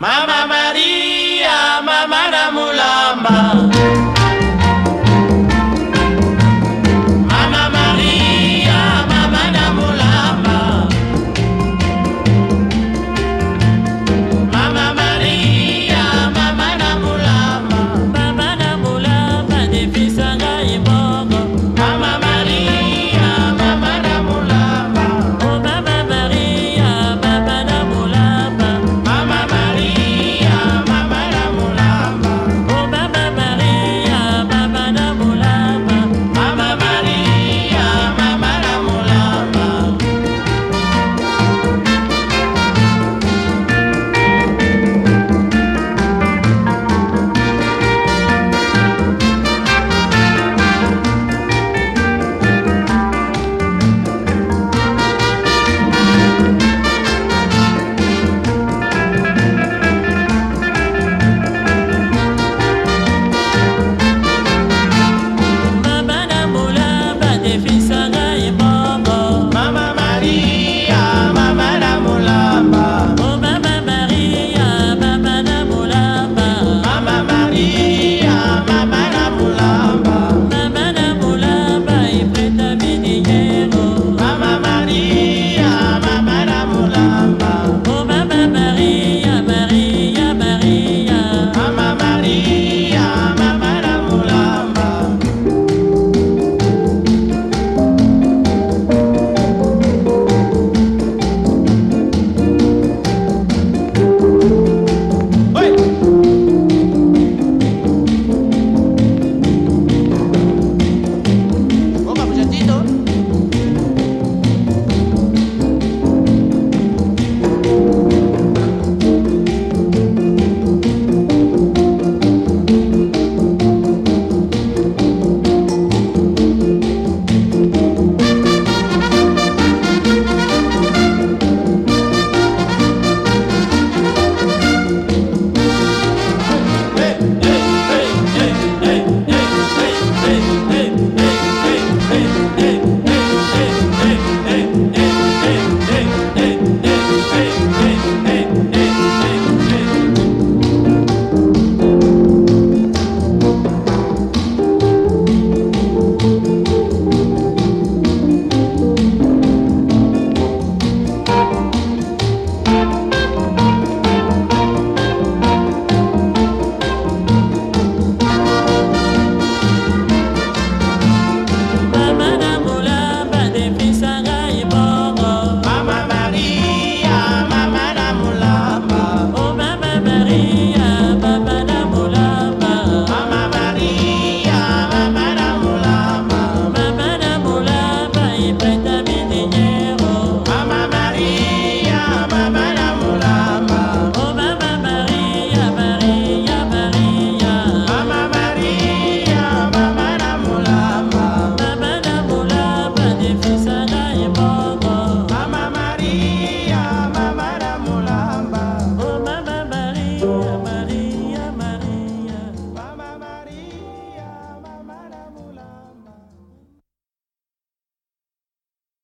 Mamá, mamá.